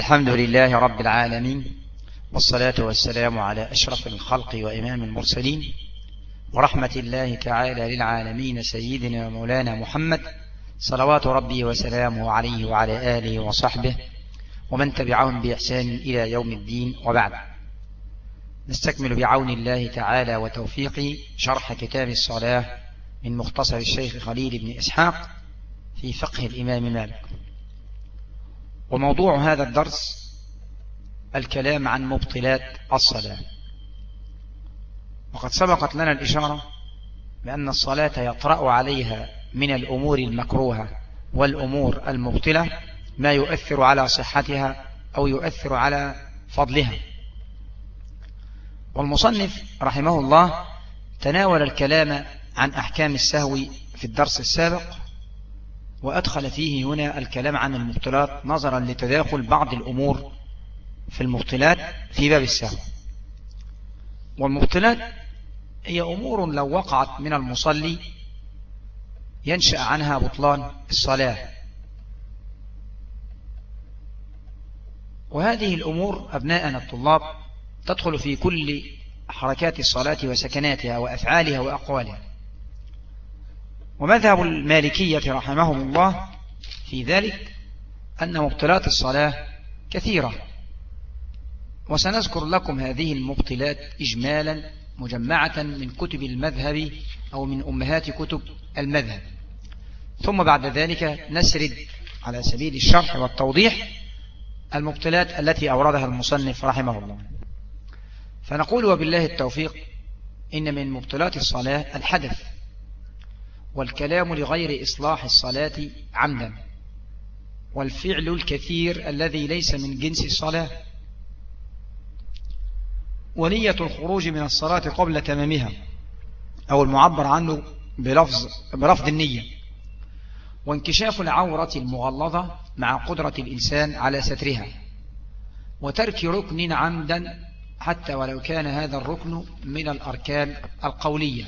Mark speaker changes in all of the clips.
Speaker 1: الحمد لله رب العالمين والصلاة والسلام على أشرف الخلق وإمام المرسلين ورحمة الله تعالى للعالمين سيدنا ومولانا محمد صلوات ربي وسلامه عليه وعلى آله وصحبه ومن تبعهم بإحسان إلى يوم الدين وبعد. نستكمل بعون الله تعالى وتوفيقه شرح كتاب الصلاة من مختصر الشيخ خليل بن إسحاق في فقه الإمام مالك. وموضوع هذا الدرس الكلام عن مبطلات الصلاة. وقد سبقت لنا الإشارة بأن الصلاة يطرأ عليها من الأمور المكروهة والأمور المبطلة ما يؤثر على صحتها أو يؤثر على فضلها. والمصنف رحمه الله تناول الكلام عن أحكام السهو في الدرس السابق وأدخل فيه هنا الكلام عن المبطلات نظرا لتداخل بعض الأمور في المبطلات في باب السهو. والمبطلات هي أمور لو وقعت من المصلي ينشأ عنها بطلان الصلاة. وهذه الأمور أبناءنا الطلاب تدخل في كل حركات الصلاة وسكناتها وأفعالها وأقوالها. ومذهب المالكية رحمهم الله في ذلك أن مبطلات الصلاة كثيرة. وسنذكر لكم هذه المبطلات إجمالا مجمعة من كتب المذهب أو من أمهات كتب المذهب. ثم بعد ذلك نسرد على سبيل الشرح والتوضيح المبطلات التي أوردها المصنف رحمه الله. فنقول وبالله التوفيق إن من مبطلات الصلاة الحدث. والكلام لغير إصلاح الصلاة عمدا. والفعل الكثير الذي ليس من جنس الصلاة. ونية الخروج من الصلاة قبل تمامها. أو المعبر عنه بلفظ, بلفظ النية. وانكشاف العورة المغلظة مع قدرة الإنسان على سترها. وترك ركن عمدا حتى ولو كان هذا الركن من الأركان القولية.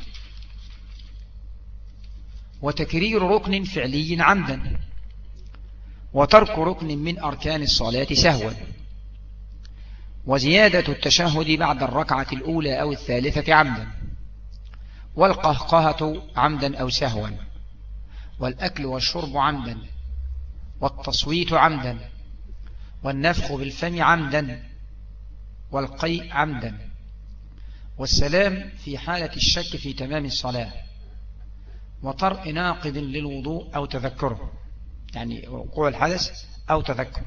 Speaker 1: وتكرير ركن فعلي عمدا. وترك ركن من أركان الصلاة سهوا. وزيادة التشهد بعد الركعة الأولى أو الثالثة عمدا. والقهقهة عمدا أو سهوا. والأكل والشرب عمدا. والتصويت عمدا. والنفخ بالفم عمدا. والقيء عمدا. والسلام في حالة الشك في تمام الصلاة. وطرء ناقض للوضوء أو تذكره يعني وقوع الحدث أو تذكره.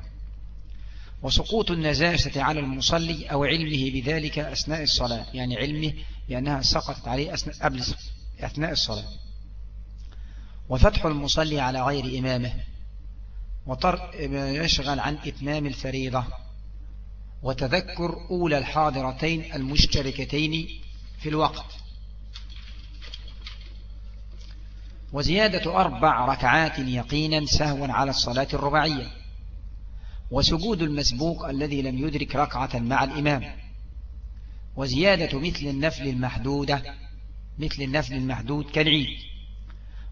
Speaker 1: وسقوط النجاسة على المصلي أو علمه بذلك أثناء الصلاة يعني علمه بأنها سقطت عليه أثناء, قبل أثناء الصلاة. وفتح المصلي على غير إمامه وطرء ما يشغل عن إتمام الفريضة. وتذكر أولى الحاضرتين المشتركتين في الوقت. وزيادة أربع ركعات يقينا سهوا على الصلاة الرباعية. وسجود المسبوق الذي لم يدرك ركعة مع الإمام. وزيادة مثل النفل المحدودة مثل النفل المحدود كالعيد.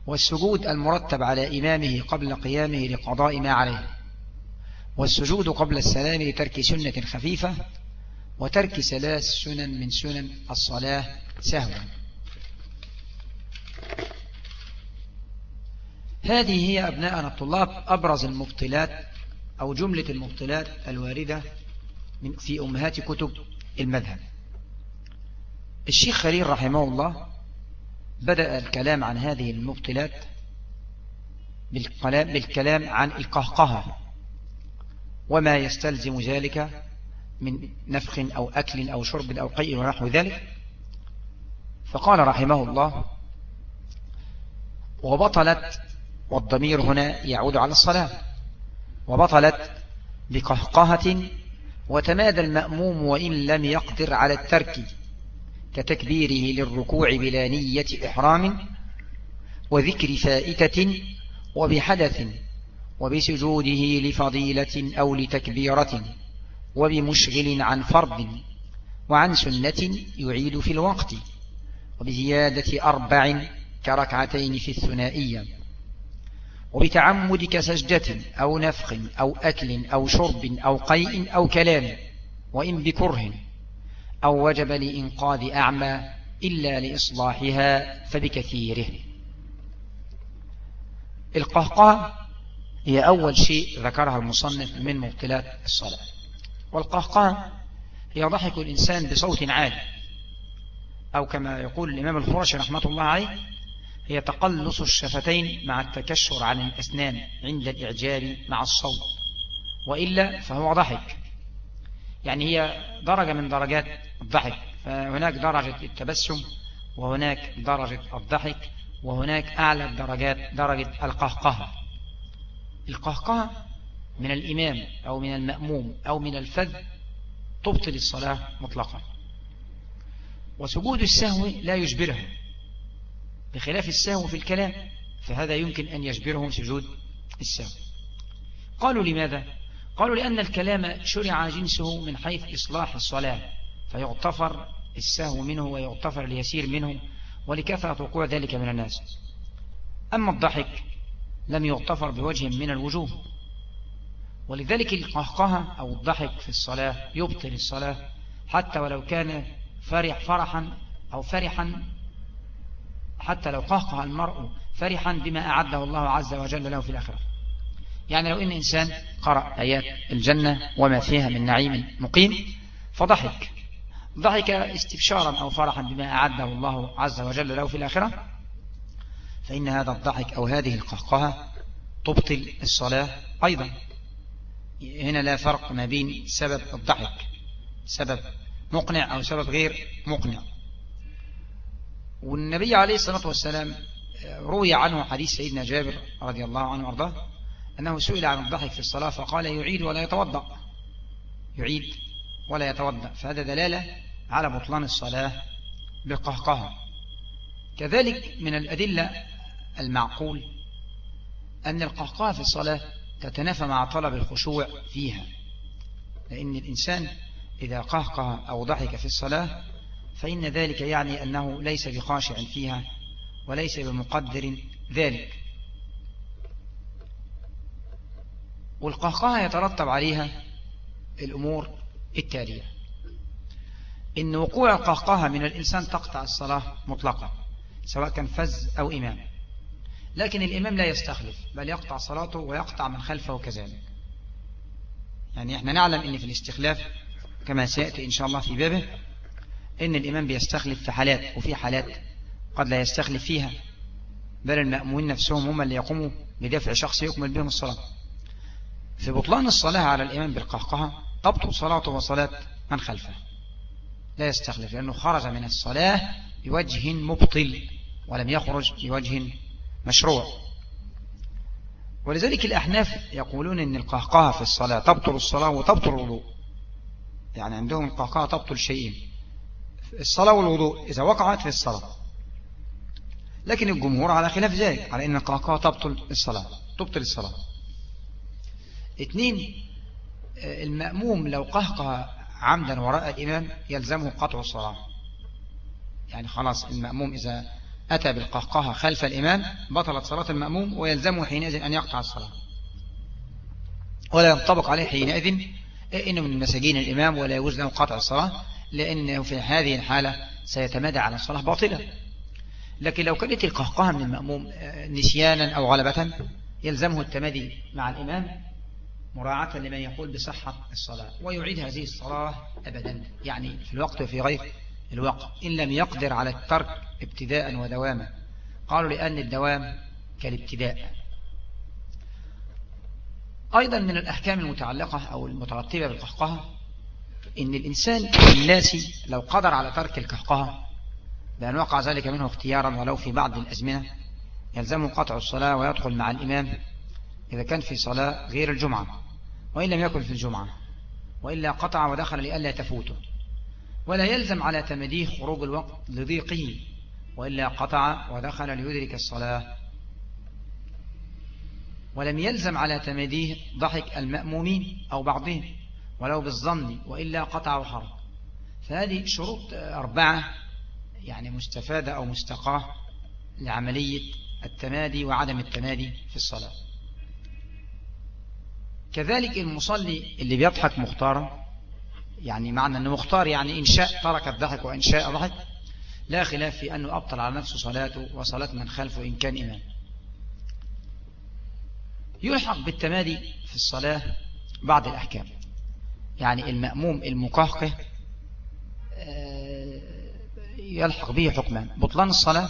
Speaker 1: والسجود المرتب على إمامه قبل قيامه لقضاء ما عليه. والسجود قبل السلام لترك سنة خفيفة وترك ثلاث سنن من سنن الصلاة سهوا. هذه هي أبناءنا الطلاب أبرز المبطلات أو جملة المبطلات الواردة في أمهات كتب المذهب. الشيخ خليل رحمه الله بدأ الكلام عن هذه المبطلات بالكلام عن القهقهة وما يستلزم ذلك من نفخ أو أكل أو شرب أو قيء ونحو ذلك. فقال رحمه الله وبطلت والضمير هنا يعود على الصلاة. وبطلت بقهقهة وتمادى المأموم وإن لم يقدر على الترك كتكبيره للركوع بلا نية إحرام وذكر فائتة وبحدث وبسجوده لفضيلة أو لتكبيرة وبمشغل عن فرض وعن سنة يعيد في الوقت وبزيادة أربع كركعتين في الثنائية. وبتعمد كسجدة أو نفخ أو أكل أو شرب أو قيء أو كلام وإن بكره أو وجب لإنقاذ أعمى إلا لإصلاحها فبكثيره. القهقه هي أول شيء ذكرها المصنف من مبتلات الصلاة. والقهقه هي ضحك الإنسان بصوت عالي أو كما يقول الإمام الخرشي رحمة الله عليه هي تقلص الشفتين مع التكشر عن الأسنان عند الإعجاب مع الصوت وإلا فهو ضحك. يعني هي درجة من درجات الضحك فهناك درجة التبسم وهناك درجة الضحك وهناك أعلى الدرجات درجة القهقه القهقه من الإمام أو من المأموم أو من الفذ تبطل الصلاة مطلقا. وسجود السهو لا يجبره بخلاف السهو في الكلام فهذا يمكن أن يجبره سجود السهو قالوا لماذا؟ قالوا لأن الكلام شرع جنسه من حيث إصلاح الصلاة فيغتفر السهو منه ويغتفر اليسير منه ولكثرة وقوع ذلك من الناس أما الضحك لم يغتفر بوجه من الوجوه ولذلك القهقه أو الضحك في الصلاة يبطل الصلاة حتى ولو كان فرح فرحا أو فرحا حتى لو قهقه المرء فرحا بما أعده الله عز وجل له في الآخرة. يعني لو إن إنسان قرأ آيات الجنة وما فيها من نعيم مقيم فضحك. ضحك استبشارا أو فرحا بما أعده الله عز وجل له في الآخرة. فإن هذا الضحك أو هذه القهقهة تبطل الصلاة أيضا. هنا لا فرق ما بين سبب الضحك سبب مقنع أو سبب غير مقنع. والنبي عليه الصلاة والسلام روي عنه حديث سيدنا جابر رضي الله عنه وأرضاه أنه سئل عن الضحك في الصلاة فقال يعيد ولا يتوضأ. يعيد ولا يتوضأ. فهذا دلالة على بطلان الصلاة بالقهقه كذلك من الأدلة المعقول أن القهقه في الصلاة تتنافى مع طلب الخشوع فيها لأن الإنسان إذا قهقه أو ضحك في الصلاة فإن ذلك يعني أنه ليس بخاشع فيها وليس بمقدر ذلك. والقهقه يترتب عليها الأمور التالية. إن وقوع القهقه من الإنسان تقطع الصلاة مطلقا سواء كان فز أو إمام. لكن الإمام لا يستخلف بل يقطع صلاته ويقطع من خلفه كذلك يعني إحنا نعلم إن في الاستخلاف كما سيأتي إن شاء الله في بابه. إن الإمام بيستخلف في حالات وفي حالات قد لا يستخلف فيها بل المأموين نفسهم هم اللي يقوموا بدفع شخص يكمل بهم الصلاة. في بطلان الصلاة على الإمام بالقهقه تبطل صلاته وصلاة من خلفه. لا يستخلف لأنه خرج من الصلاة بوجه مبطل ولم يخرج بوجه مشروع. ولذلك الأحناف يقولون أن القهقه في الصلاة تبطل الصلاة وتبطل الوضوء. يعني عندهم القهقه تبطل شيئين. الصلاة والوضوء إذا وقعت في الصلاة. لكن الجمهور على خلاف ذلك على أن القهقه تبطل الصلاة تبطل الصلاة. اثنين المأموم لو قهقه عمدا وراء الإمام يلزمه قطع الصلاة. يعني خلاص المأموم إذا أتى بالقهقه خلف الإمام بطلت صلاة المأموم ويلزمه حينئذ أن يقطع الصلاة. ولا ينطبق عليه حينئذ إنه من مساجين الإمام ولا يجوز له قطع الصلاة. لأنه في هذه الحالة سيتمادى على الصلاة باطلة. لكن لو كانت القهقه من المأموم آه، نسيانا أو غلبة يلزمه التمادي مع الإمام مراعاة لمن يقول بصحة الصلاة ويعيد هذه الصلاة أبدا. يعني في الوقت وفي غير الوقت. إن لم يقدر على الترك ابتداء ودواما قالوا لأن الدوام كالابتداء. أيضا من الأحكام المتعلقة أو المترتبة بالقهقه إن الإنسان الناسي لو قدر على ترك القهقه بأن وقع ذلك منه اختيارا ولو في بعض الأزمنة يلزمه قطع الصلاة ويدخل مع الإمام إذا كان في صلاة غير الجمعة وإن لم يكن في الجمعة وإلا قطع ودخل لئلا تفوته. ولا يلزم على تمديه خروج الوقت لضيقه وإلا قطع ودخل ليدرك الصلاة. ولم يلزم على تمديه ضحك المأمومين أو بعضهم. ولو بالظن وإلا قطع وحرق فهذه شروط أربعة يعني مستفادة أو مستقاة لعملية التمادي وعدم التمادي في الصلاة. كذلك المصلي اللي بيضحك مختارا يعني معنى أنه مختار يعني إن شاء ترك الضحك وإن شاء ضحك لا خلاف في أنه أبطل على نفسه صلاته وصلاة من خلفه إن كان إمام. يلحق بالتمادي في الصلاة بعض الأحكام. يعني المأموم المقهقه آه، يلحق به حكمان بطلان الصلاة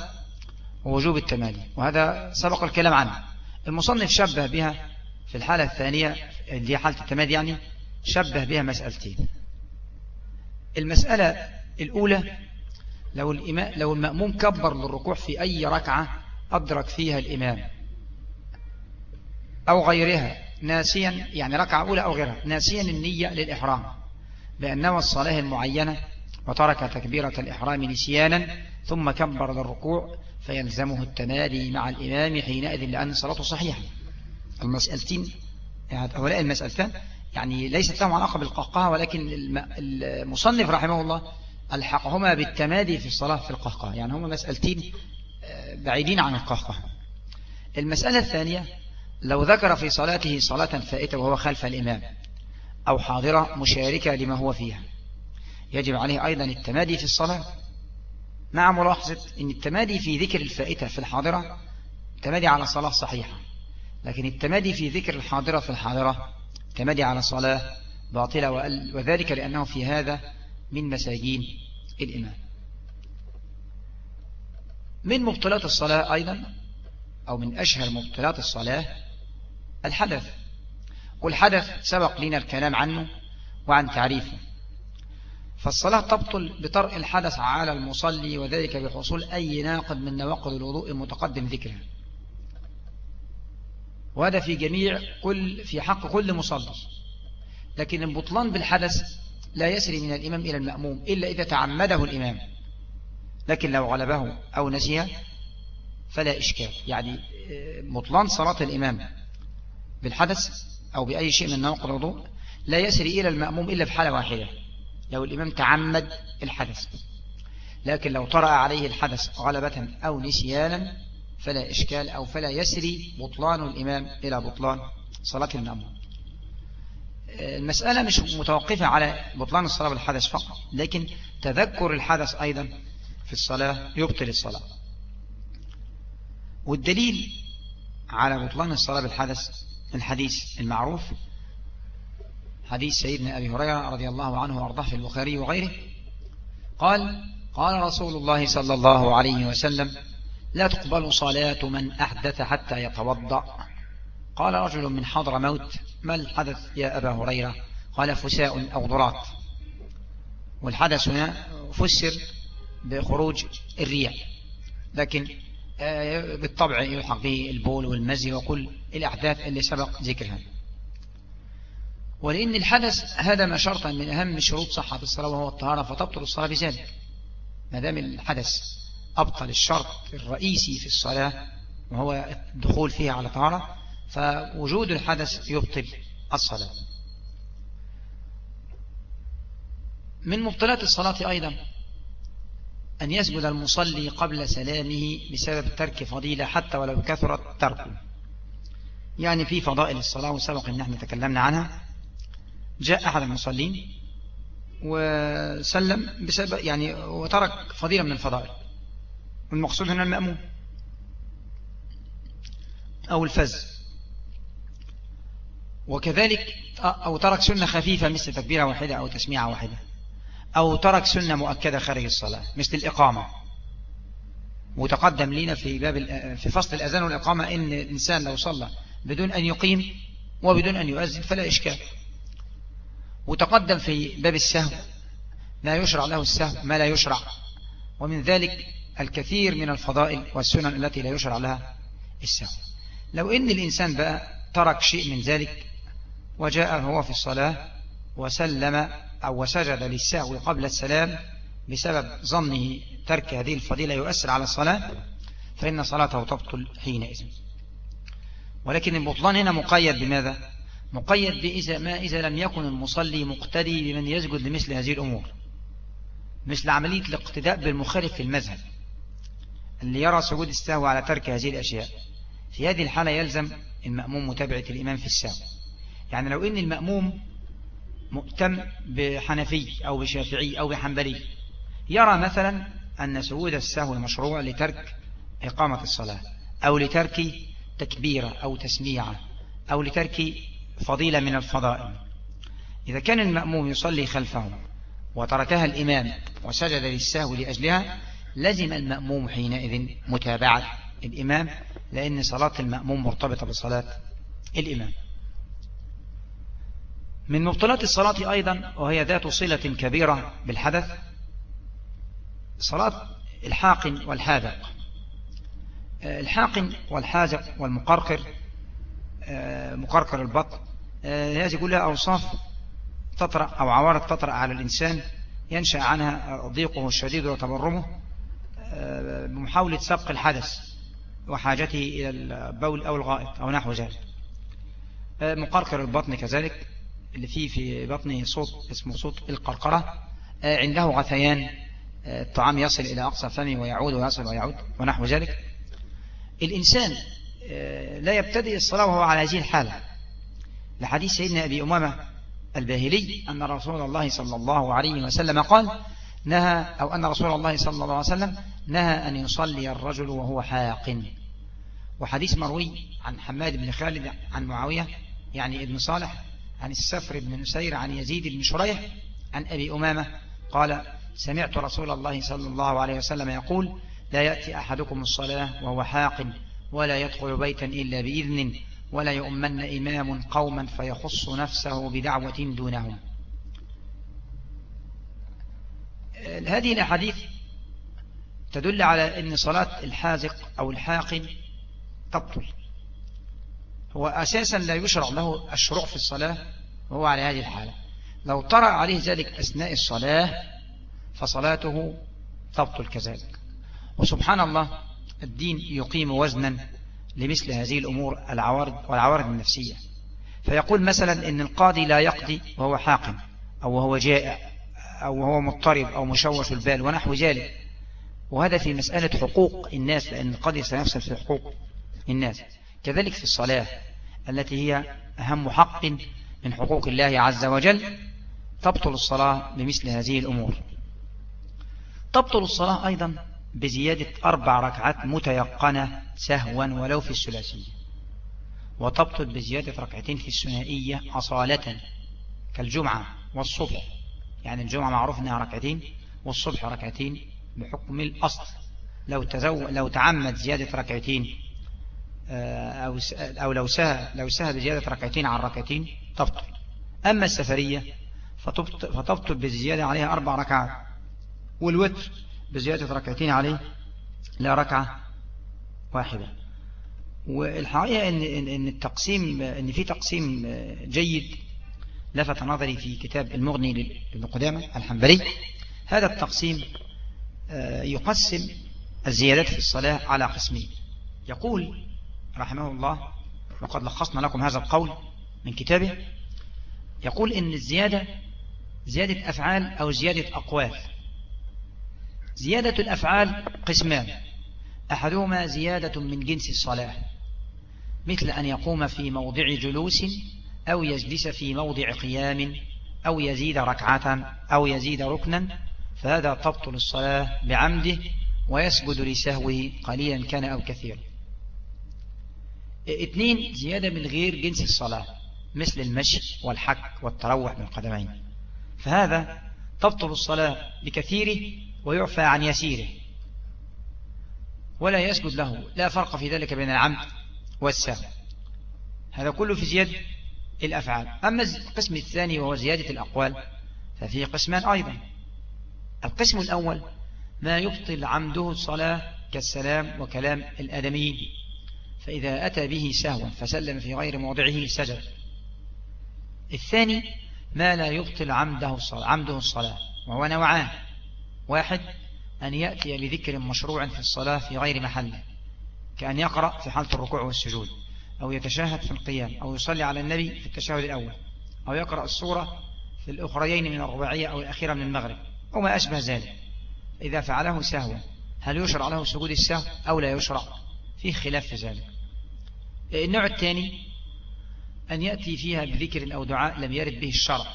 Speaker 1: ووجوب التمادي وهذا سبق الكلام عنه. المصنف شبه بها في الحالة الثانية اللي هي حالة التمادي يعني شبه بها مسألتين. المسألة الأولى لو, الإمام لو المأموم كبر للركوع في أي ركعة أدرك فيها الإمام أو غيرها ناسيا يعني ركعة أولى أو غيرها ناسيا النية للإحرام بأنه الصلاة المعينة وترك تكبيرة الإحرام نسيانا ثم كبر للركوع فيلزمه التمادي مع الإمام حينئذ لأن صلاته صحيحة. المسألتين هؤلاء المسألتان يعني ليست لهم علاقة بالقهقه ولكن المصنف رحمه الله ألحقهما بالتمادي في الصلاة في القهقه يعني هما مسألتين آه، بعيدين عن القهقه المسألة الثانية لو ذكر في صلاته صلاة فائتة وهو خلف الإمام أو حاضرة مشاركة لما هو فيها. يجب عليه أيضا التمادي في الصلاة. مع ملاحظة أن التمادي في ذكر الفائتة في الحاضرة تمادي على صلاة صحيحة. لكن التمادي في ذكر الحاضرة في الحاضرة تمادي على صلاة باطلة وذلك لأنه في هذا من مساجين الإمام. من مبطلات الصلاة أيضا أو من أشهر مبطلات الصلاة الحدث. والحدث سبق لنا الكلام عنه وعن تعريفه. فالصلاة تبطل بطرء الحدث على المصلي وذلك بحصول أي ناقض من نواقض الوضوء المتقدم ذكرها وهذا في جميع كل في حق كل مصلي. لكن البطلان بالحدث لا يسري من الإمام إلى المأموم إلا إذا تعمده الإمام. لكن لو غلبه أو نسيه فلا إشكال. يعني بطلان صلاة الإمام. بالحدث أو بأي شيء من نواقض الوضوء لا يسري إلى المأموم إلا في حالة واحدة لو الإمام تعمد الحدث. لكن لو طرأ عليه الحدث غلبة أو نسيانا فلا إشكال أو فلا يسري بطلان الإمام إلى بطلان صلاة المأموم. المسألة مش متوقفة على بطلان الصلاة بالحدث فقط لكن تذكر الحدث أيضا في الصلاة يبطل الصلاة. والدليل على بطلان الصلاة بالحدث الحديث المعروف حديث سيدنا أبي هريرة رضي الله عنه وأرضاه في البخاري وغيره قال قال رسول الله صلى الله عليه وسلم لا تقبل صلاة من أحدث حتى يتوضأ. قال رجل من حضر موت ما الحدث يا أبا هريرة؟ قال فساء أو ضرات والحدث هنا فسر بخروج الريح لكن بالطبع يلحق به البول والمزي وكل الأحداث اللي سبق ذكرها. ولأن الحدث هذا شرطا من أهم شروط صحة الصلاة وهو الطهارة فتبطل الصلاة بذلك ما دام الحدث أبطل الشرط الرئيسي في الصلاة وهو الدخول فيها على طهارة فوجود الحدث يبطل الصلاة. من مبطلات الصلاة أيضا أن يسجد المصلي قبل سلامه بسبب ترك فضيلة حتى ولو كثرت تركه يعني في فضائل الصلاة وسبق أن إحنا تكلمنا عنها. جاء أحد المصلين وسلم بسبب يعني وترك فضيلة من الفضائل. والمقصود هنا المأمون أو الفز. وكذلك أو ترك سنة خفيفة مثل تكبيرة واحدة أو تسميعة واحدة. أو ترك سنة مؤكدة خارج الصلاة مثل الإقامة. وتقدم لنا في باب في فصل الأذان والإقامة إن الإنسان لو صلى بدون أن يقيم وبدون أن يؤذن فلا إشكال. وتقدم في باب السهو لا يشرع له السهو ما لا يشرع. ومن ذلك الكثير من الفضائل والسنن التي لا يشرع لها السهو. لو إن الإنسان بقى ترك شيء من ذلك وجاء هو في الصلاة وسلم أو وسجد للسهو قبل السلام بسبب ظنه ترك هذه الفضيلة يؤثر على الصلاة فإن صلاته تبطل حينئذ. ولكن البطلان هنا مقيد بماذا؟ مقيد بإذا ما إذا لم يكن المصلي مقتدي بمن يسجد لمثل هذه الأمور. مثل عملية الاقتداء بالمخالف في المذهب اللي يرى سجود السهو على ترك هذه الأشياء. في هذه الحالة يلزم المأموم متابعة الإمام في السهو يعني لو إن المأموم مؤتم بحنفي أو بشافعي أو بحنبلي. يرى مثلا أن سجود السهو مشروع لترك إقامة الصلاة أو لترك تكبيرة أو تسميعة أو لترك فضيلة من الفضائل. إذا كان المأموم يصلي خلفه وتركها الإمام وسجد للسهو لأجلها لزم المأموم حينئذ متابعة الإمام لأن صلاة المأموم مرتبطة بصلاة الإمام. من مبطلات الصلاة أيضا وهي ذات صلة كبيرة بالحدث صلاة الحاقن والحاذق. الحاقن والحاذق والمقرقر مقرقر البطن. هذه كلها أوصاف تطرأ أو عوارض تطرأ على الإنسان ينشأ عنها ضيقه الشديد وتبرمه بمحاولة سبق الحدث وحاجته إلى البول أو الغائط أو نحو ذلك. مقرقر البطن كذلك. اللي فيه في بطنه صوت اسمه صوت القرقرة عنده غثيان الطعام يصل إلى أقصى فمه ويعود ويصل ويعود ونحو ذلك. الإنسان لا يبتدئ الصلاة وهو على هذه الحالة. لحديث سيدنا أبي أمامة الباهلي أن رسول الله صلى الله عليه وسلم قال نهى أو أن رسول الله صلى الله عليه وسلم نهى أن يصلي الرجل وهو حاق. وحديث مروي عن حماد بن خالد عن معاوية يعني ابن صالح عن السفر بن نسير عن يزيد بن شريح عن أبي أمامة قال سمعت رسول الله صلى الله عليه وسلم يقول لا يأتي أحدكم الصلاة وهو حاق ولا يدخل بيتا إلا بإذن ولا يؤمن إمام قوما فيخص نفسه بدعوة دونهم. هذه الأحاديث تدل على أن صلاة الحازق أو الحاقن تبطل. هو أساسا لا يشرع له الشروع في الصلاة وهو على هذه الحالة. لو طرأ عليه ذلك أثناء الصلاة فصلاته تبطل كذلك. وسبحان الله الدين يقيم وزنا لمثل هذه الأمور العوارض والعوارض النفسية. فيقول مثلا إن القاضي لا يقضي وهو حاقم أو وهو جائع أو وهو مضطرب أو مشوش البال ونحو ذلك. وهذا في مسألة حقوق الناس لأن القاضي سيفصل في حقوق الناس. كذلك في الصلاة التي هي أهم حق من حقوق الله عز وجل تبطل الصلاة بمثل هذه الأمور. تبطل الصلاة أيضا بزيادة أربع ركعات متيقنة سهوا ولو في الثلاثية وتبطل بزيادة ركعتين في الثنائية أصالة كالجمعة والصبح. يعني الجمعة معروف أنها ركعتين والصبح ركعتين بحكم الأصل. لو لو تعمد زيادة ركعتين أو أو لو سهى لو سهى بزيادة ركعتين عن ركعتين تبطل. أما السفرية فتبطل بزيادة عليها أربع ركعات والوتر بزيادة ركعتين عليه لا ركعة واحدة. والحقيقة إن, إن التقسيم إن في تقسيم جيد لفت نظري في كتاب المغني لابن قدامة الحنبلي. هذا التقسيم يقسم الزيادات في الصلاة على قسمين. يقول رحمه الله وقد لخصنا لكم هذا القول من كتابه يقول إن الزيادة زيادة أفعال أو زيادة أقوال. زيادة الأفعال قسمان. أحدهما زيادة من جنس الصلاة مثل أن يقوم في موضع جلوس أو يجلس في موضع قيام أو يزيد ركعة أو يزيد ركنا فهذا تبطل الصلاة بعمده ويسجد لسهوه قليلا كان أو كثيرا. اثنين زيادة من غير جنس الصلاة مثل المشي والحك والتروح بالقدمين فهذا تبطل الصلاة بكثيره ويعفى عن يسيره. ولا يسجد له لا فرق في ذلك بين العمد والسهو. هذا كله في زيادة الأفعال. أما القسم الثاني وهو زيادة الأقوال ففيه قسمان أيضا. القسم الأول ما يبطل عمده الصلاة كالسلام وكلام الآدميين. فإذا أتى به سهوا فسلم في غير موضعه سجد الثاني ما لا يبطل عمده الصلاة, عمده الصلاة وهو نوعان. واحد أن يأتي بذكر مشروع في الصلاة في غير محله كأن يقرأ في حالة الركوع والسجود أو يتشاهد في القيام أو يصلي على النبي في التشهد الأول أو يقرأ السورة في الأخريين من الرباعية أو الأخيرة من المغرب أو ما أشبه ذلك. إذا فعله سهوا هل يشرع له سجود السهو أو لا يشرع؟ فيه خلاف في ذلك. النوع الثاني أن يأتي فيها بذكر أو دعاء لم يرد به الشرع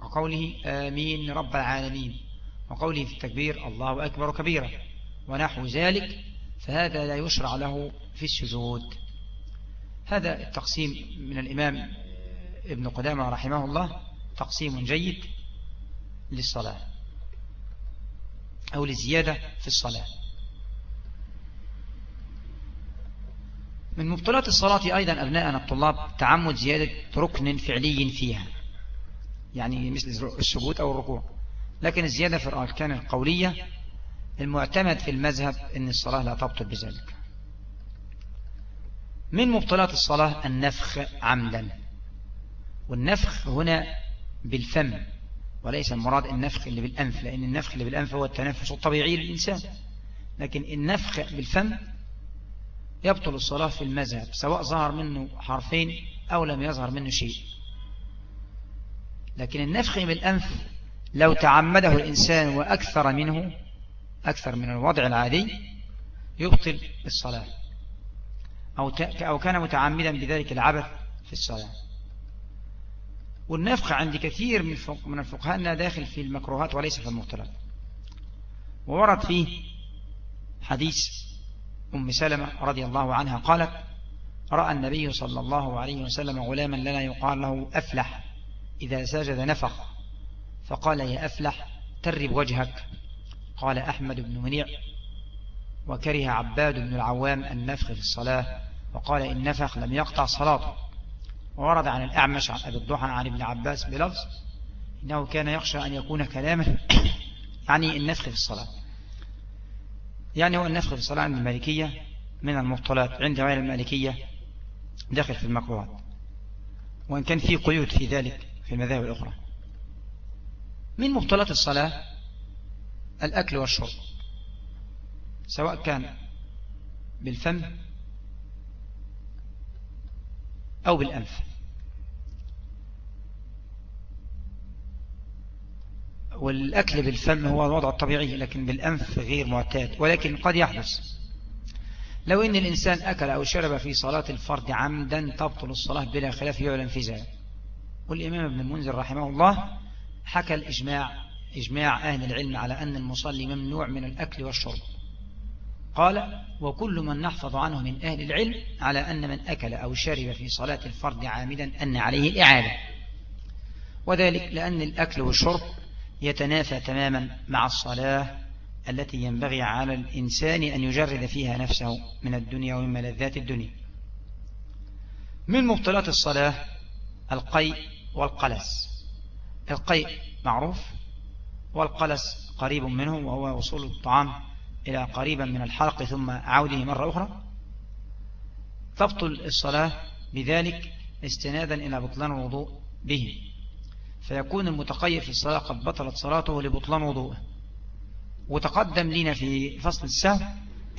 Speaker 1: وقوله آمين رب العالمين وقوله في التكبير الله أكبر كبيرا ونحو ذلك فهذا لا يشرع له في السجود. هذا التقسيم من الإمام ابن قدامة رحمه الله تقسيم جيد للصلاة أو للزيادة في الصلاة. من مبطلات الصلاة أيضا أبناءنا الطلاب تعمد زيادة ركن فعلي فيها يعني مثل السجود أو الركوع. لكن الزيادة في الأركان القولية المعتمد في المذهب أن الصلاة لا تبطل بذلك. من مبطلات الصلاة النفخ عمدا. والنفخ هنا بالفم وليس المراد النفخ اللي بالأنف لأن النفخ اللي بالأنف هو التنفس الطبيعي للإنسان. لكن النفخ بالفم يبطل الصلاة في المذهب سواء ظهر منه حرفين أو لم يظهر منه شيء. لكن النفخ بالأنف لو تعمده الإنسان وأكثر منه أكثر من الوضع العادي يبطل الصلاة. أو أو كان متعمدا بذلك العبث في الصلاة. والنفخ عند كثير من من الفقهاء داخل في المكروهات وليس في المبطلات. وورد فيه حديث أم سلمة رضي الله عنها قالت رأى النبي صلى الله عليه وسلم غلاما لنا يقال له أفلح إذا سجد نفخ. فقال يا أفلح ترب وجهك. قال أحمد بن منيع. وكره عباد بن العوام النفخ في الصلاة وقال إن نفخ لم يقطع صلاته. وورد عن الأعمش عن أبي الضحى عن ابن عباس بلفظ إنه كان يخشى أن يكون كلامه يعني النفخ في الصلاة. يعني هو النفخ في الصلاة عند المالكية من المبطلات عند غير المالكية داخل في المكروهات وإن كان في قيود في ذلك في المذاهب الأخرى. من مبطلات الصلاة الأكل والشرب سواء كان بالفم أو بالأنف. والأكل بالفم هو الوضع الطبيعي لكن بالأنف غير معتاد ولكن قد يحدث. لو إن الإنسان أكل أو شرب في صلاة الفرد عمدا تبطل الصلاة بلا خلاف يعلم في ذلك. والإمام ابن المنذر رحمه الله حكى الإجماع إجماع أهل العلم على أن المصلي ممنوع من الأكل والشرب. قال وكل من نحفظ عنه من أهل العلم على أن من أكل أو شرب في صلاة الفرد عامدا أن عليه الإعادة وذلك لأن الأكل والشرب يتنافى تماما مع الصلاة التي ينبغي على الإنسان أن يجرد فيها نفسه من الدنيا ومن ملذات الدنيا. من مبطلات الصلاة القيء والقلس. القيء معروف والقلس قريب منه وهو وصول الطعام إلى قريبا من الحلق ثم عودة مرة أخرى. تبطل الصلاة بذلك استنادا إلى بطلان الوضوء به. فيكون المتقيف في الصلاة قد بطلت صلاته لبطلان وضوءه. وتقدم لنا في فصل السهو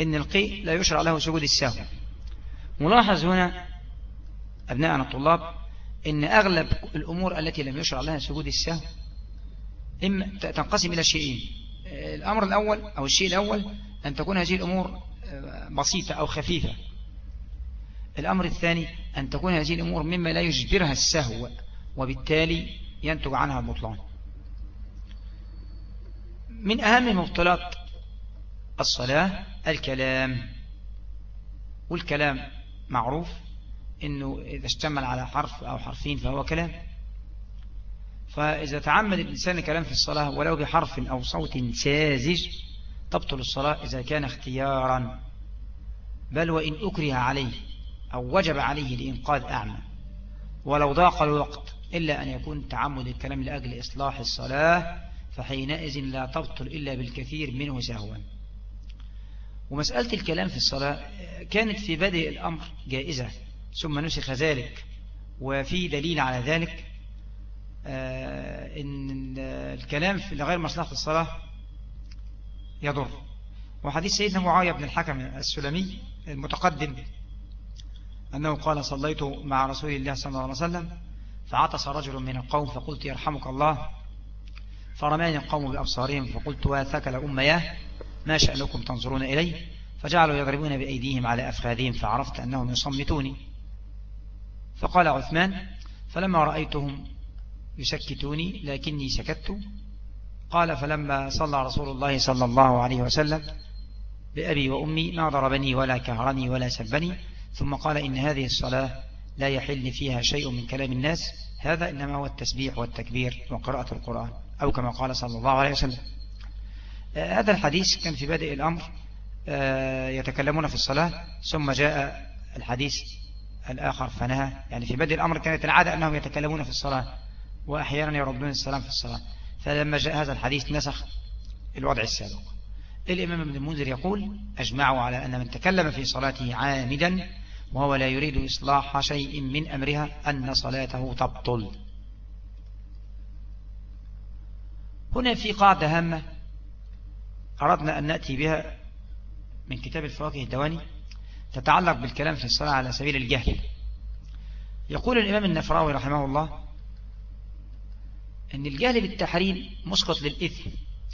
Speaker 1: إن القيء لا يشرع له سجود السهو. ملاحظ هنا أبناءنا الطلاب إن أغلب الأمور التي لم يشرع لها سجود السهو إما تنقسم إلى شيئين. الأمر الأول أو الشيء الأول أن تكون هذه الأمور بسيطة أو خفيفة. الأمر الثاني أن تكون هذه الأمور مما لا يجبرها السهو وبالتالي ينتج عنها البطلان. من أهم مبطلات الصلاة الكلام. والكلام معروف أنه إذا اشتمل على حرف أو حرفين فهو كلام. فإذا تعمد الإنسان الكلام في الصلاة ولو بحرف أو صوت ساذج تبطل الصلاة إذا كان اختيارا. بل وإن أكره عليه أو وجب عليه لإنقاذ أعمى. ولو ضاق الوقت إلا أن يكون تعمد الكلام لأجل إصلاح الصلاة فحينئذ لا تبطل إلا بالكثير منه سهوا. ومسألة الكلام في الصلاة كانت في بدء الأمر جائزة ثم نسخ ذلك وفي دليل على ذلك آه، إن الكلام في غير مصلحة الصلاة يضر. وحديث سيدنا معاوية بن الحكم السلمي المتقدم أنه قال صليت مع رسول الله صلى الله عليه وسلم فعطس رجل من القوم فقلت يرحمك الله. فرماني القوم بأبصارهم فقلت واثك لأمياه ما شأنكم تنظرون إلي؟ فجعلوا يضربون بأيديهم على أفخاذهم فعرفت أنهم يصمتوني. فقال عثمان فلما رأيتهم يسكتوني لكني سكت. قال فلما صلى رسول الله صلى الله عليه وسلم بأبي وأمي ما ضربني ولا كهرني ولا سبني. ثم قال إن هذه الصلاة لا يحل فيها شيء من كلام الناس هذا إنما هو التسبيح والتكبير وقراءة القرآن أو كما قال صلى الله عليه وسلم. آه، هذا الحديث كان في بدء الأمر آه، يتكلمون في الصلاة ثم جاء الحديث الآخر فنهى. يعني في بدء الأمر كانت العادة أنهم يتكلمون في الصلاة وأحيانا يردون السلام في الصلاة. فلما جاء هذا الحديث نسخ الوضع السابق. الإمام ابن المنذر يقول أجمعوا على أن من تكلم في صلاته عامدا وهو لا يريد إصلاح شيء من أمرها أن صلاته تبطل. هنا في قاعدة هامة أردنا أن نأتي بها من كتاب الفواكه الدواني تتعلق بالكلام في الصلاة على سبيل الجهل. يقول الإمام النفراوي رحمه الله أن الجهل بالتحريم مسقط للإثم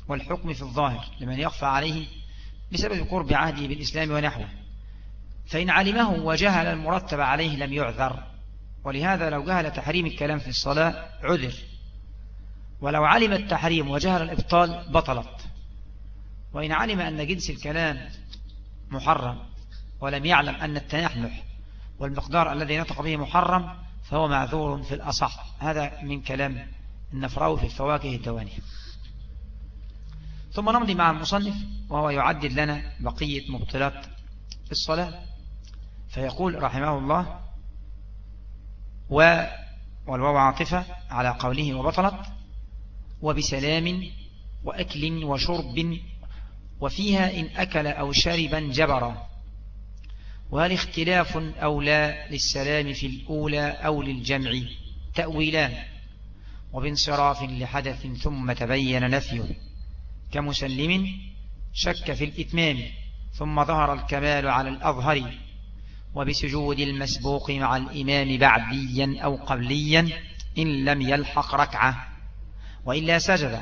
Speaker 1: والحكم في الظاهر لمن يخفى عليه بسبب قرب عهده بالإسلام ونحوه. فإن علمه وجهل المرتب عليه لم يعذر. ولهذا لو جهل تحريم الكلام في الصلاة عذر. ولو علم التحريم وجهل الإبطال بطلت. وإن علم أن جنس الكلام محرم ولم يعلم أن التنحنح والمقدار الذي نطق به محرم فهو معذور في الأصح. هذا من كلام النفراوي في الفواكه الدوانية. ثم نمضي مع المصنف وهو يعدد لنا بقية مبطلات الصلاة. فيقول رحمه الله و والواو عاطفة على قوله وبطلت وبسلام وأكل وشرب وفيها إن أكل أو شربا جبرا وهل اختلاف أو لا للسلام في الأولى أو للجمع تأويلان وبانصراف لحدث ثم تبين نفيه كمسلم شك في الإتمام ثم ظهر الكمال على الأظهر وبسجود المسبوق مع الإمام بعديا أو قبليا إن لم يلحق ركعة وإلا سجد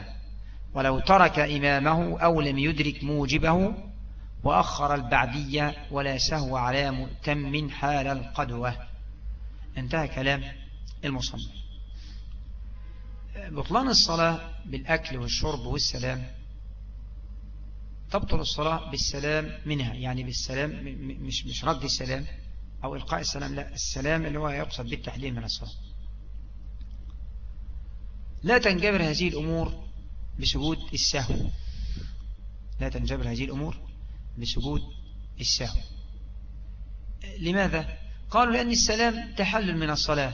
Speaker 1: ولو ترك إمامه أو لم يدرك موجبه وأخر البعدية ولا سهو على مؤتم حال القدوة. انتهى كلام المصنف بطلان الصلاة بالأكل والشرب والسلام تبطل الصلاة بالسلام منها يعني بالسلام مش مش رد السلام. أو إلقاء السلام لا السلام اللي هو يقصد بالتحليل من الصلاة. لا تنجبر هذه الأمور بسجود السهو. لا تنجبر هذه الأمور بسجود السهو. لماذا؟ قالوا لأن السلام تحلل من الصلاة.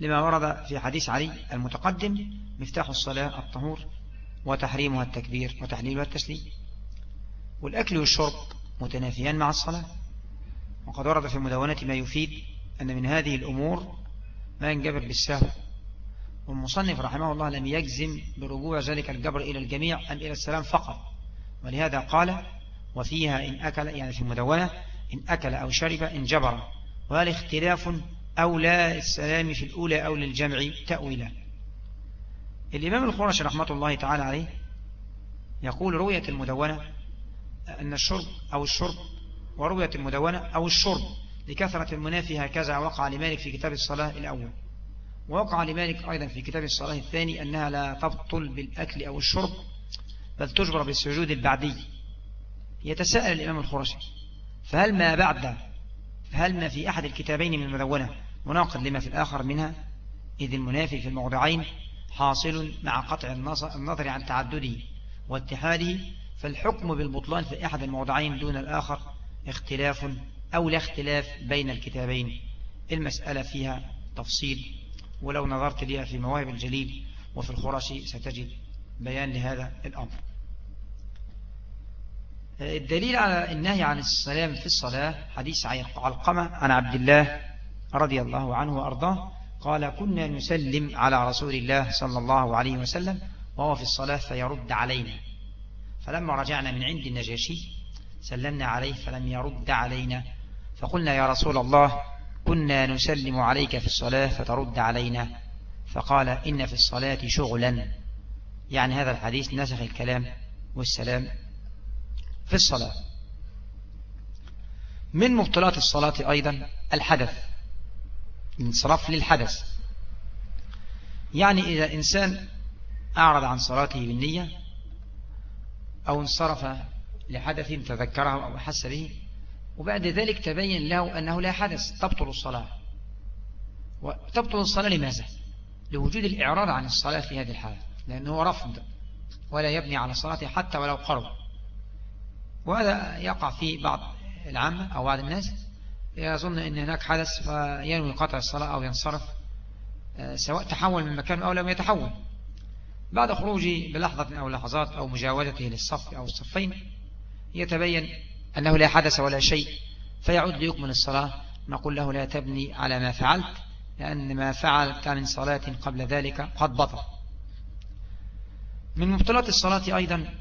Speaker 1: لما ورد في حديث علي المتقدم مفتاح الصلاة الطهور وتحريمها التكبير وتحليلها التسليم. والأكل والشرب متنافيان مع الصلاة. وقد ورد في المدونة ما يفيد أن من هذه الأمور ما ينجبر بالسهو. والمصنف رحمه الله لم يجزم برجوع ذلك الجبر إلى الجميع أم إلى السلام فقط ولهذا قال وفيها إن أكل يعني في المدونة إن أكل أو شرب إن جبر. وهل اختلاف أو لا السلام في الأولى أو للجمع تأويلا. الإمام الخرش رحمة الله تعالى عليه يقول رؤية المدونة أن الشرب أو الشرب ورؤية المدونة أو الشرب لكثرة المنافي هكذا وقع لمالك في كتاب الصلاة الأول. ووقع لمالك أيضا في كتاب الصلاة الثاني أنها لا تبطل بالأكل أو الشرب بل تجبر بالسجود البعدي. يتساءل الإمام الخرشي فهل ما بعد فهل ما في أحد الكتابين من المدونة مناقض لما في الآخر منها؟ إذ المنافي في الموضعين حاصل مع قطع النظر عن تعدده واتحاده فالحكم بالبطلان في أحد الموضعين دون الآخر اختلاف أو لا اختلاف بين الكتابين. المسألة فيها تفصيل ولو نظرت لها في مواهب الجليل وفي الخرشي ستجد بيان لهذا الأمر. الدليل على النهي عن السلام في الصلاة حديث علقمة عن عبد الله رضي الله عنه وأرضاه قال كنا نسلم على رسول الله صلى الله عليه وسلم وهو في الصلاة فيرد علينا. فلما رجعنا من عند النجاشي سلمنا عليه فلم يرد علينا. فقلنا يا رسول الله كنا نسلم عليك في الصلاة فترد علينا. فقال إن في الصلاة شغلا. يعني هذا الحديث نسخ الكلام والسلام في الصلاة. من مبطلات الصلاة أيضا الحدث انصراف للحدث. يعني إذا الإنسان أعرض عن صلاته بالنية أو انصرف لحدث تذكره أو حس به وبعد ذلك تبين له أنه لا حدث تبطل الصلاة. وتبطل الصلاة لماذا؟ لوجود الإعراض عن الصلاة في هذه الحالة لأنه رفض ولا يبني على صلاته حتى ولو قرب. وهذا يقع في بعض العامة أو بعض الناس. يظن أن هناك حدث فينوي قطع الصلاة أو ينصرف آه، سواء تحول من مكان أو لم يتحول. بعد خروجه بلحظة أو لحظات أو مجاوزته للصف أو الصفين يتبين أنه لا حدث ولا شيء فيعود ليكمل الصلاة. نقول له لا تبني على ما فعلت لأن ما فعلت من صلاة قبل ذلك قد بطل. من مبطلات الصلاة أيضا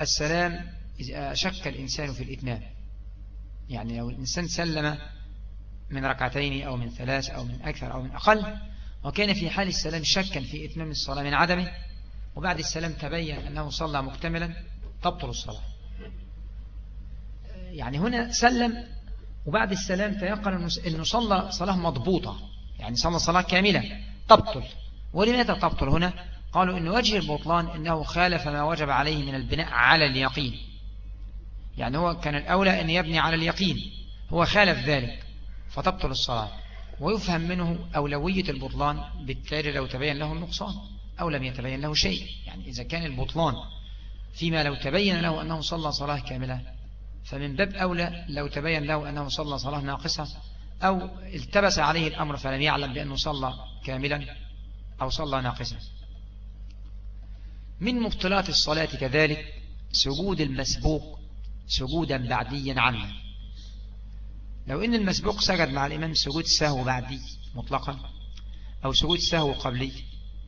Speaker 1: السلام إذا شك الإنسان في الإتمام. يعني لو الإنسان سلم من ركعتين أو من ثلاث أو من أكثر أو من أقل وكان في حال السلام شكا في إتمام الصلاة من عدمه وبعد السلام تبين أنه صلى مكتملا تبطل الصلاة. يعني هنا سلم وبعد السلام تيقن أنه صلى صلاة مضبوطة. يعني صلى صلاة كاملة تبطل. ولماذا تبطل هنا؟ قالوا أن وجه البطلان أنه خالف ما وجب عليه من البناء على اليقين. يعني هو كان الأولى أن يبني على اليقين. هو خالف ذلك فتبطل الصلاة. ويفهم منه أولوية البطلان بالتالي لو تبين له النقصان أو لم يتبين له شيء. يعني إذا كان البطلان فيما لو تبين له أنه صلى صلاة كاملة فمن باب أولى لو تبين له أنه صلى صلاة ناقصة أو التبس عليه الأمر فلم يعلم بأنه صلى كاملا أو صلى ناقصا. من مبطلات الصلاة كذلك سجود المسبوق سجودا بعديا عنه. لو إن المسبوق سجد مع الإمام سجود سهو بعدي مطلقا أو سجود سهو قبلي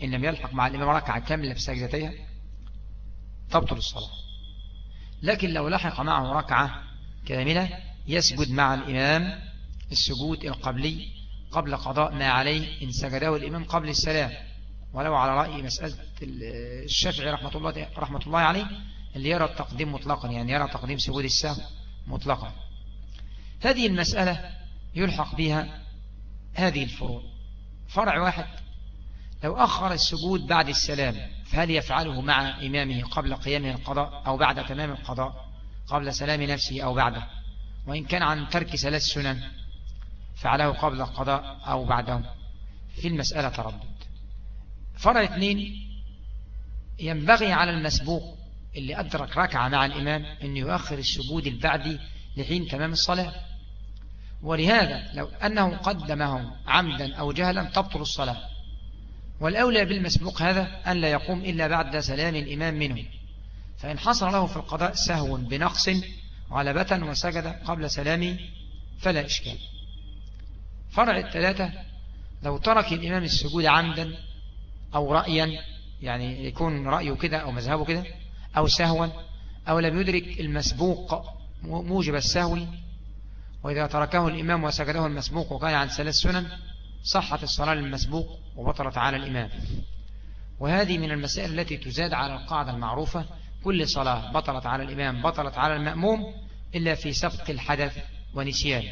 Speaker 1: إن لم يلحق مع الإمام ركعة كاملة في سجدتيها تبطل الصلاة. لكن لو لحق معه ركعة كاملة يسجد مع الإمام السجود القبلي قبل قضاء ما عليه إن سجده الإمام قبل السلام. ولو على رأي مسألة الشافعي رحمة الله, رحمة الله عليه اللي يرى التقديم مطلقا يعني يرى تقديم سجود السهو مطلقا. هذه المسألة يلحق بها هذه الفروع. فرع واحد لو أخر السجود بعد السلام فهل يفعله مع إمامه قبل قيامه القضاء أو بعد تمام القضاء؟ قبل سلام نفسه أو بعده. وإن كان عن ترك ثلاث سنن فعله قبل القضاء أو بعده في المسألة تردد. فرع اثنين ينبغي على المسبوق اللي أدرك ركعة مع الإمام أن يؤخر السجود البعدي لحين تمام الصلاة. ولهذا لو أنه قدمه عمدا أو جهلا تبطل الصلاة. والأولى بالمسبوق هذا أن لا يقوم إلا بعد سلام الإمام منه فإن حصل له في القضاء سهو بنقص غلبة وسجد قبل سلامه فلا إشكال. فرع الثلاثة لو ترك الإمام السجود عمدا أو رأيا يعني يكون رأيه كده أو مذهبه كده أو سهوا أو لم يدرك المسبوق موجب السهو وإذا تركه الإمام وسجده المسبوق وكان عن ثلاث سنن صحت الصلاة للمسبوق وبطلت على الإمام. وهذه من المسائل التي تزاد على القاعدة المعروفة كل صلاة بطلت على الإمام بطلت على المأموم إلا في سبق الحدث ونسيان.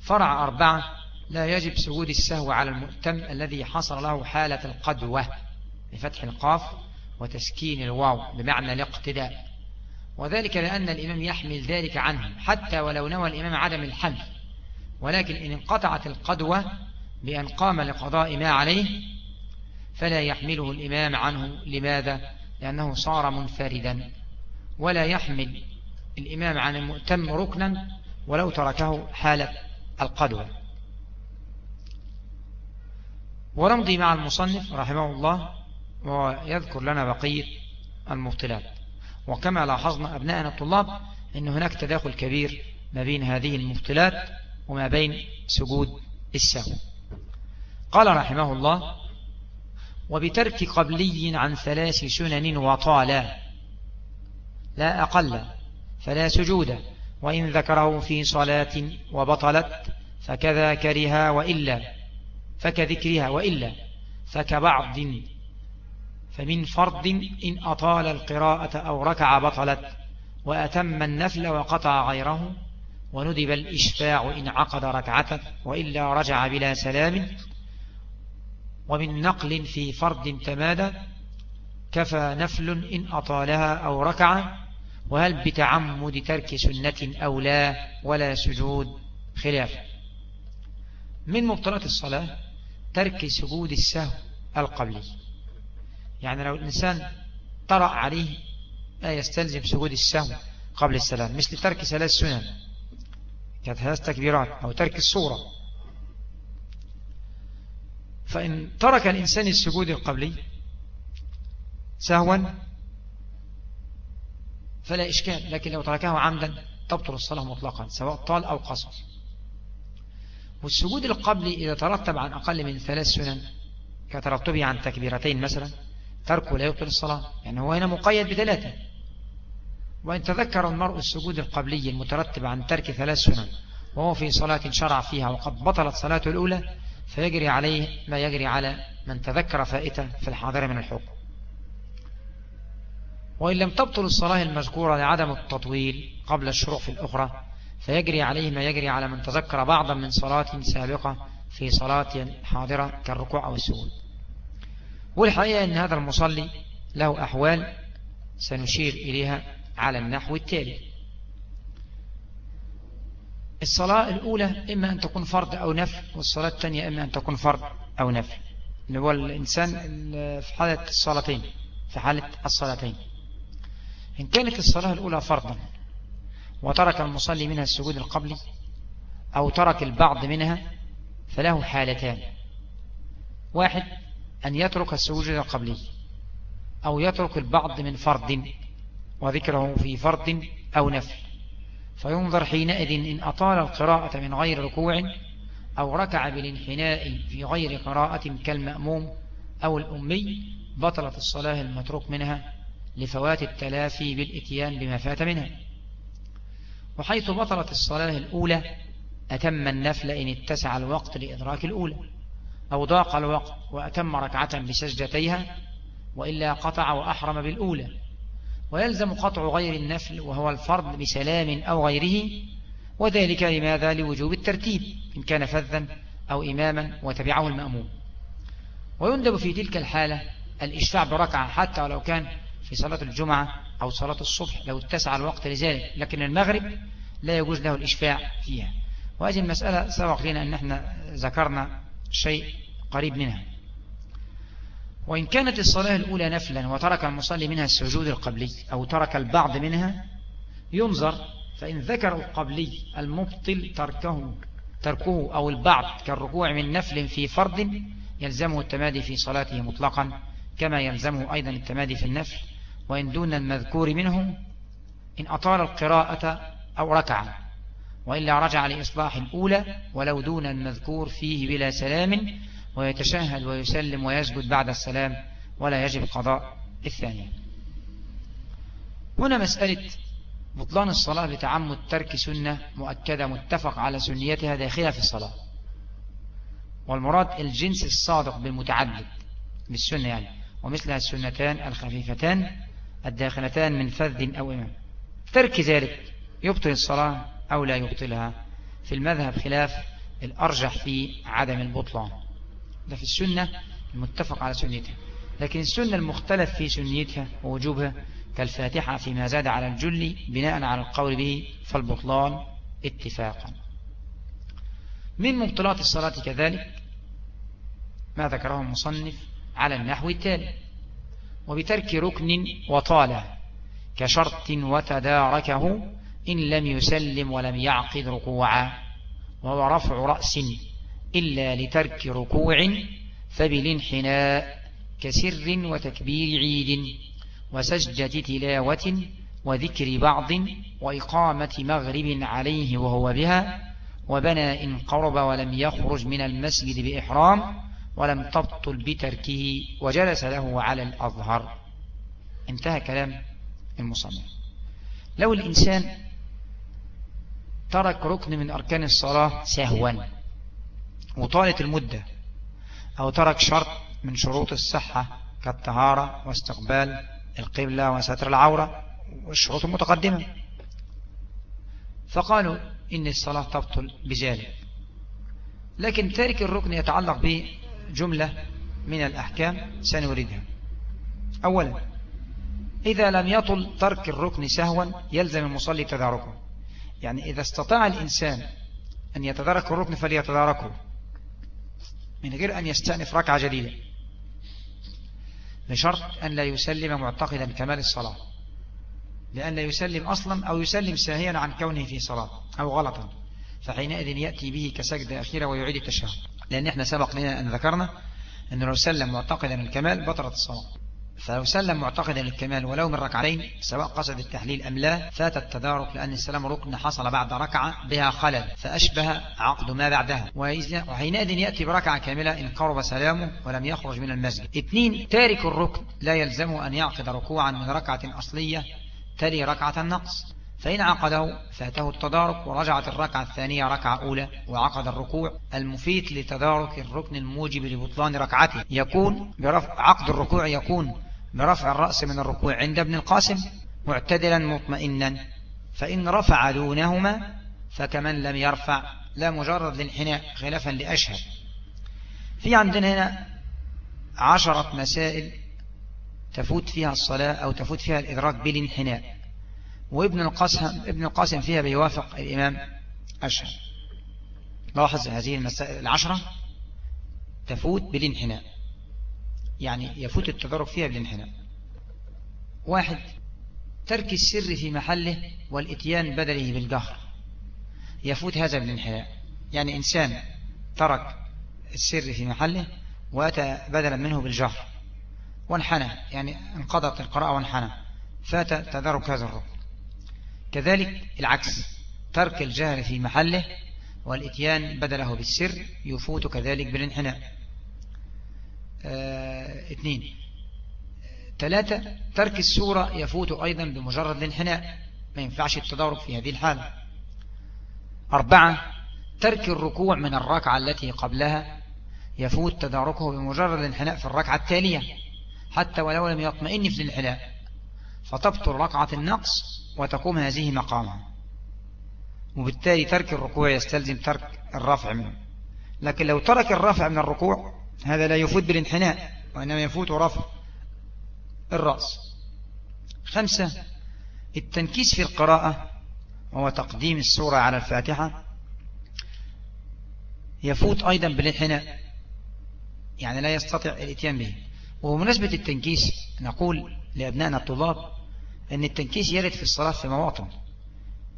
Speaker 1: فرع أربعة لا يجب سجود السهو على المؤتم الذي حصل له حالة القدوة بفتح القاف وتسكين الواو بمعنى الاقتداء. وذلك لأن الإمام يحمل ذلك عنه حتى ولو نوى الإمام عدم الحمل. ولكن إن انقطعت القدوة بأن قام لقضاء ما عليه فلا يحمله الإمام عنه. لماذا؟ لأنه صار منفردا. ولا يحمل الإمام عن المؤتم ركنا ولو تركه حالة القدوة. ونمضي مع المصنف رحمه الله ويذكر لنا بقية المبطلات. وكما لاحظنا أبناءنا الطلاب أن هناك تداخل كبير ما بين هذه المبطلات وما بين سجود السهو. قال رحمه الله وبترك قبلي عن ثلاث سنن وطالا. لا أقل فلا سجود وإن ذكره في صلاة وبطلت فكذا كرها وإلا فكذكرها وإلا فكبعض. فمن فرض إن أطال القراءة أو ركع بطلت وأتم النفل وقطع غيره وندب الإشفاع إن عقد ركعة وإلا رجع بلا سلام. ومن نقل في فرض تمادى كفى نفل إن أطالها أو ركع وهل بتعمد ترك سنة أو لا ولا سجود؟ خلاف. من مبطلات الصلاة ترك سجود السهو القبلي. يعني لو الإنسان طرأ عليه لا يستلزم سجود السهو قبل السلام مثل ترك ثلاث سنن كثلاث تكبيرات أو ترك الصورة. فإن ترك الإنسان السجود القبلي سهوا فلا إشكال لكن لو تركه عمدا تبطل الصلاة مطلقا سواء طال أو قصر. والسجود القبلي إذا ترتب عن أقل من ثلاث سنن كترتبه عن تكبيرتين مثلا تركه لا يبطل الصلاة يعني هو هنا مقيد بثلاثة. وإن تذكر المرء السجود القبلي المترتب عن ترك ثلاث سنن وهو في صلاة شرع فيها وقد بطلت صلاته الأولى فيجري عليه ما يجري على من تذكر فائتة في الحاضر من الحكم. وإن لم تبطل الصلاة المذكورة لعدم التطويل قبل الشروع في الأخرى فيجري عليه ما يجري على من تذكر بعضا من صلاة سابقة في صلاة حاضرة كالركوع أو السجود. والحقيقة أن هذا المصلي له أحوال سنشير إليها على النحو التالي. الصلاة الأولى إما أن تكون فرض أو نفل والصلاة الثانية إما أن تكون فرض أو نفل اللي هو الإنسان في حالة الصلاتين في حالة الصلاتين. إن كانت الصلاة الأولى فرضا وترك المصلي منها السجود القبلي أو ترك البعض منها فله حالتان. واحد أن يترك السجود القبلي أو يترك البعض من فرض. وذكره في فرض أو نفل فينظر حينئذ إن أطال القراءة من غير ركوع أو ركع بالانحناء في غير قراءة كالمأموم أو الأمي بطلت الصلاة المتروك منها لفوات التلافي بالإتيان بما فات منها. وحيث بطلت الصلاة الأولى أتم النفل إن اتسع الوقت لإدراك الأولى أو ضاق الوقت وأتم ركعة بسجدتيها وإلا قطع وأحرم بالأولى. ويلزم قطع غير النفل وهو الفرض بسلام أو غيره وذلك لماذا؟ لوجوب الترتيب إن كان فذا أو إماما وتبعه المأموم. ويندب في تلك الحالة الإشفاع بركعة حتى ولو كان في صلاة الجمعة أو صلاة الصبح لو اتسع الوقت لذلك لكن المغرب لا يجوز له الإشفاع فيها. وهذه المسألة سبق لنا أن إحنا ذكرنا شيء قريب منها. وإن كانت الصلاة الأولى نفلا وترك المصلي منها السجود القبلي أو ترك البعض منها ينظر فإن ذكر القبلي المبطل تركه تركه أو البعض كالركوع من نفل في فرض يلزمه التمادي في صلاته مطلقا كما يلزمه أيضا التمادي في النفل. وإن دون المذكور منه إن أطال القراءة أو ركع. وإلا رجع لإصلاح الأولى ولو دون المذكور فيه بلا سلام ويتشهد ويسلم ويسجد بعد السلام ولا يجب قضاء الثانية هنا مسألة بطلان الصلاة بتعمد ترك سنة مؤكدة متفق على سنيتها داخلة في الصلاة. والمراد الجنس الصادق بالمتعدد بالسنة يعني ومثلها السنتان الخفيفتان الداخلتان من فذ أو إمام. ترك ذلك يبطل الصلاة أو لا يبطلها. في المذهب خلاف الأرجح في عدم البطلان. ده في السنة المتفق على سنتها لكن السنة المختلف في سنيتها ووجوبها كالفاتحة فيما زاد على الجل بناء على القول به فالبطلان اتفاقا. من مبطلات الصلاة كذلك ما ذكره المصنف على النحو التالي. وبترك ركن وطال كشرط وتداركه إن لم يسلم ولم يعقد ركوعا وهو رفع رأس إلا لترك ركوع فبالانحناء كسر وتكبير عيد وسجدة تلاوة وذكر بعض وإقامة مغرب عليه وهو بها وبنى إن قرب ولم يخرج من المسجد بإحرام ولم تبطل بتركه وجلس له على الأظهر. انتهى كلام المصنف. لو الإنسان ترك ركن من أركان الصلاة سهوا وطالت المدة أو ترك شرط من شروط الصحة كالطهارة واستقبال القبلة وستر العورة والشروط المتقدمة. فقالوا إن الصلاة تبطل بذلك لكن تارك الركن يتعلق بجملة من الأحكام سنوردها. أولا إذا لم يطل ترك الركن سهوا يلزم المصلي تداركه يعني إذا استطاع الإنسان أن يتدارك الركن فليتداركه. من غير أن يستأنف ركعة جديدة. بشرط أن لا يسلم معتقدا كمال الصلاة. لأن لا يسلم أصلا أو يسلم ساهيا عن كونه في صلاة أو غلطا. فحينئذ يأتي به كسجدة أخيرة ويعيد التشهد. لأن إحنا سبق لنا أن ذكرنا أنه لو سلم معتقدا الكمال بطلت الصلاة. فلو سلم معتقدا الكمال ولو من ركعتين سواء قصد التحليل أم لا فات التدارك لأن السلام ركن حصل بعد ركعة بها خلل فأشبه عقد ما بعدها. وحينئذ يأتي بركعة كاملة إن قرب سلامه ولم يخرج من المسجد. اثنين تارك الركن لا يلزمه أن يعقد ركوعا من ركعة أصلية تلي ركعة النقص. فإن عقده فاته التدارك ورجعت الركعة الثانية ركعة أولى وعقد الركوع المفيد لتدارك الركن الموجب لبطلان ركعته. يكون برفع عقد الركوع يكون برفع الرأس من الركوع عند ابن القاسم معتدلا مطمئنا. فإن رفع دونهما فكمن لم يرفع لا مجرد الانحناء خلافا لأشهر في عندنا هنا عشرة مسائل تفوت فيها الصلاة أو تفوت فيها الإدراك بالإنحناء. وابن القاسم ابن القاسم فيها بيوافق الإمام أشهر لاحظ هذه المسائل العشرة تفوت بالإنحناء. يعني يفوت التدرج فيها بالانحناء. واحد ترك السر في محله والإتيان بدله بالجهر. يفوت هذا بالانحناء. يعني إنسان ترك السر في محله وأتى بدلا منه بالجهر. وانحنى يعني انقضت القراءة وانحنى. فات تدرك هذا الركن. كذلك العكس ترك الجهر في محله والإتيان بدله بالسر يفوت كذلك بالانحناء. اثنين ثلاثة ترك السورة يفوت أيضا بمجرد الانحناء. ما ينفعش التدارك في هذه الحالة. أربعة ترك الركوع من الركعة التي قبلها يفوت تداركه بمجرد الانحناء في الركعة التالية حتى ولو لم يطمئن في الانحناء. فتبطل ركعة النقص وتقوم هذه مقامها. وبالتالي ترك الركوع يستلزم ترك الرفع منه. لكن لو ترك الرفع من الركوع هذا لا يفوت بالانحناء وإنما يفوت رفع الرأس. خمسة التنكيس في القراءة وهو تقديم السورة على الفاتحة يفوت أيضا بالانحناء يعني لا يستطيع الإتيان به. وبمناسبة التنكيس نقول لأبنائنا الطلاب أن التنكيس يرد في الصلاة في مواطن.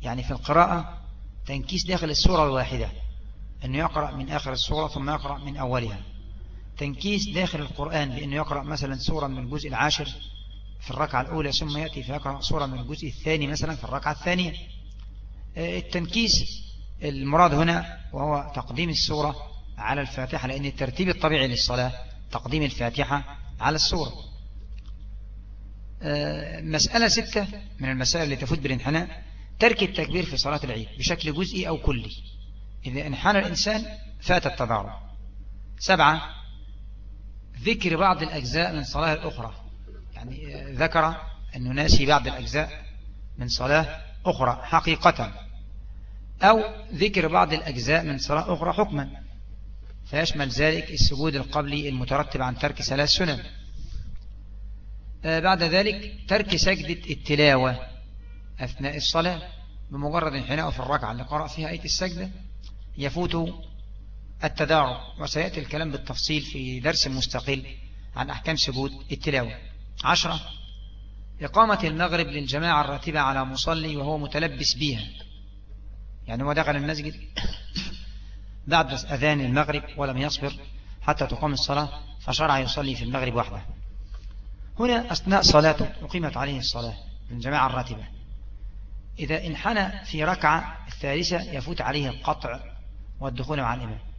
Speaker 1: يعني في القراءة تنكيس داخل السورة الواحدة أنه يقرأ من آخر السورة ثم يقرأ من أولها. تنكيس داخل القرآن بأنه يقرأ مثلا سورة من الجزء العاشر في الركعة الأولى ثم يأتي فيقرأ سورة من الجزء الثاني مثلا في الركعة الثانية. آه، التنكيس المراد هنا وهو تقديم السورة على الفاتحة لأن الترتيب الطبيعي للصلاة تقديم الفاتحة على السورة. آه، مسألة ستة من المسائل اللي تفوت بالانحناء ترك التكبير في صلاة العيد بشكل جزئي أو كلي. إذا انحنى الإنسان فات التضارع سبعة ذكر بعض الأجزاء من صلاة الأخرى يعني آه، ذكر أنه ناسي بعض الأجزاء من صلاة أخرى حقيقة. أو ذكر بعض الأجزاء من صلاة أخرى حكما. فيشمل ذلك السجود القبلي المترتب عن ترك ثلاث سنن آه، بعد ذلك ترك سجدة التلاوة أثناء الصلاة بمجرد انحناء في الركعة اللي قرأ فيها آية السجدة يفوت التدارك وسيأتي الكلام بالتفصيل في درس مستقل عن أحكام سجود التلاوة. عشرة إقامة المغرب للجماعة الراتبة على مصلي وهو متلبس بها. يعني هو دخل المسجد بعد أذان المغرب ولم يصبر حتى تقام الصلاة فشرع يصلي في المغرب وحده. هنا أثناء صلاته أقيمت عليه الصلاة من جماعة الراتبة. إذا انحنى في ركعة الثالثة يفوت عليه القطع والدخول مع الإمام.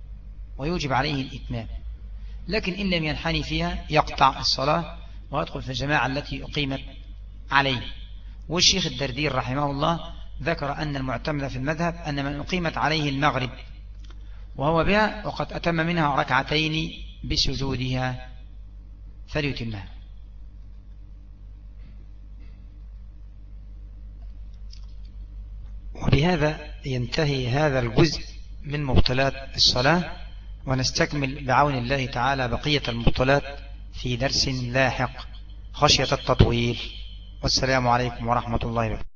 Speaker 1: ويوجب عليه الإتمام. لكن إن لم ينحني فيها يقطع الصلاة ويدخل في الجماعة التي أقيمت عليه. والشيخ الدردير رحمه الله ذكر أن المعتمد في المذهب أن من أقيمت عليه المغرب وهو بها وقد أتم منها ركعتين بسجودها فليتمها. وبهذا ينتهي هذا الجزء من مبطلات الصلاة. ونستكمل بعون الله تعالى بقية المبطلات في درس لاحق خشية التطويل. والسلام عليكم ورحمة الله وبركاته.